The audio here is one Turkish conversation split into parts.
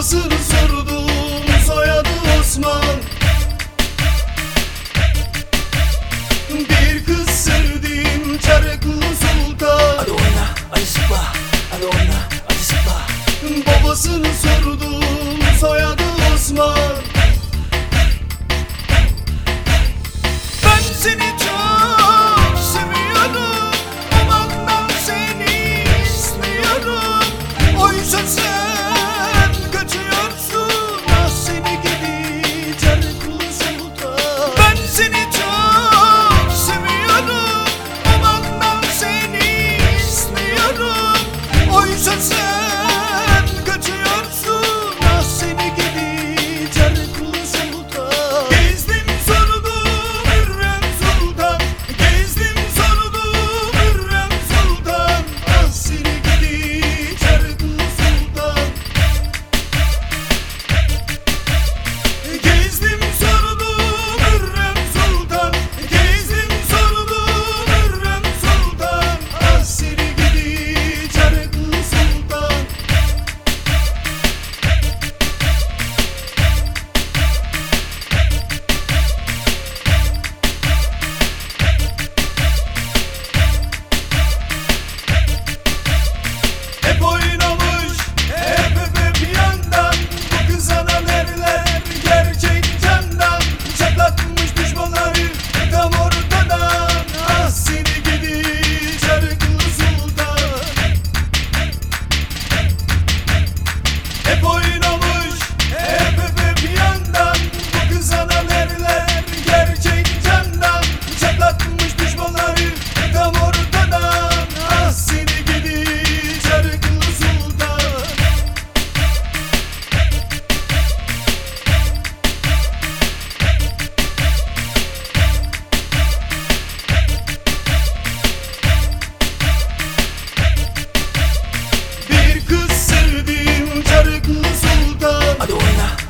Hazırız.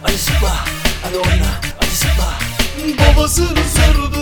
acı sıkma. Hadi oyna. Acı sıkma. Babasını sordu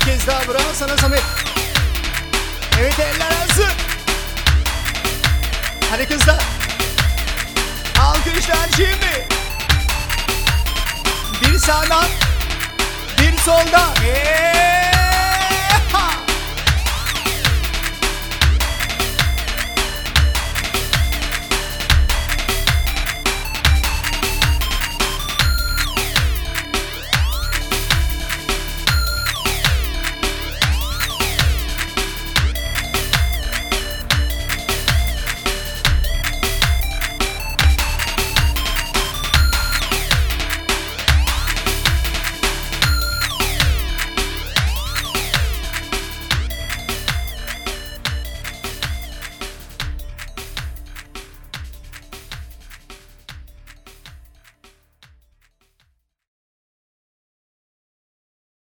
Bir kez daha bravo sana Samet. Evet eller hazır. Hadi kızlar. Alkışlar şimdi. Bir sağdan, bir soldan. Eee.